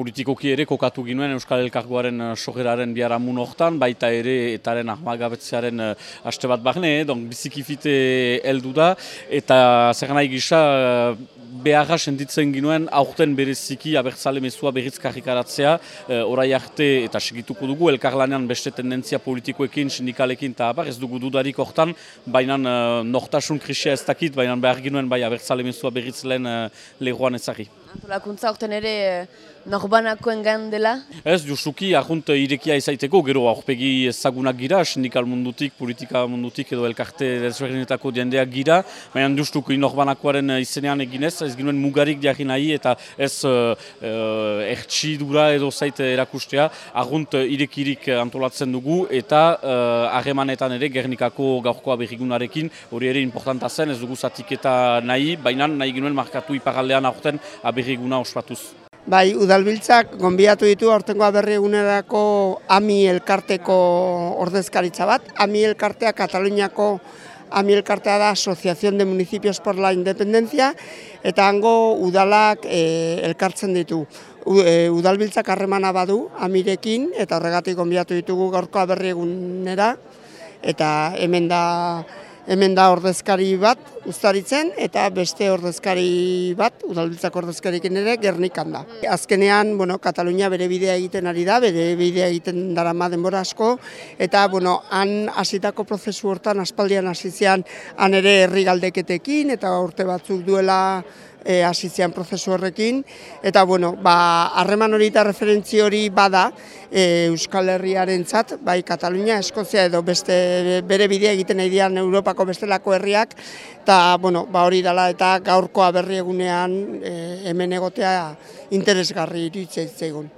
politikoki ere kokatu ginuen Euskal Elkargoaren uh, sogeraren biharamun hortan, baita ere etaren ahmagabetzearen uh, aste bat barne, eh? donc bizikifite heldu da, eta zer nahi gisa beharra sentitzen ginuen aurten bereziki abertzale mezua berriz karrikaratzea, e, orai arte eta segituko dugu, elkarlanean beste tendentzia politikoekin, sindikalekin eta abar, ez dugu dudarik hortan, baina e, nortasun krisia ez dakit, baina behar ginuen bai abertzale mezua berriz lehen e, lehuan ezari. Antolakuntza horten ere eh, norbanakoen gan dela? Ez, justuki, ahunt irekia izaiteko, gero aurpegi ezagunak gira, sindikal mundutik, politika mundutik edo elkarte desberdinetako diendeak gira, baina justuki norbanakoaren izenean eginez, ez ginuen mugarik diakin nahi eta ez uh, uh, ertsidura edo zaite erakustea, ahunt irekirik antolatzen dugu eta harremanetan ere Gernikako gaurkoa berrigunarekin, hori ere importanta zen, ez dugu zatiketa nahi, baina nahi ginuen markatu iparaldean aurten berriguna ospatuz. Bai, udalbiltzak gonbiatu ditu aurtengo berri egunerako AMI elkarteko ordezkaritza bat. AMI elkartea Kataluniako AMI elkartea da Asociación de Municipios por la Independencia eta hango udalak e, elkartzen ditu. U, e, udalbiltzak harremana badu amirekin eta horregatik gonbiatu ditugu gaurko berri egunera eta hemen da hemen da ordezkari bat ustaritzen eta beste ordezkari bat udalbiltzak ordezkarikin ere gernikan da. Azkenean, bueno, Katalunia bere bidea egiten ari da, bere bidea egiten dara denbora asko eta bueno, han hasitako prozesu hortan aspaldian hasizean han ere herri galdeketekin eta urte batzuk duela e, asizian prozesu horrekin, eta bueno, ba, harreman hori eta referentzi hori bada e, Euskal Herriaren zat, bai Katalunia, Eskozia edo beste bere bidea egiten nahi dian Europako bestelako herriak, eta bueno, ba, hori dela eta gaurkoa berri egunean e, hemen egotea interesgarri iritzea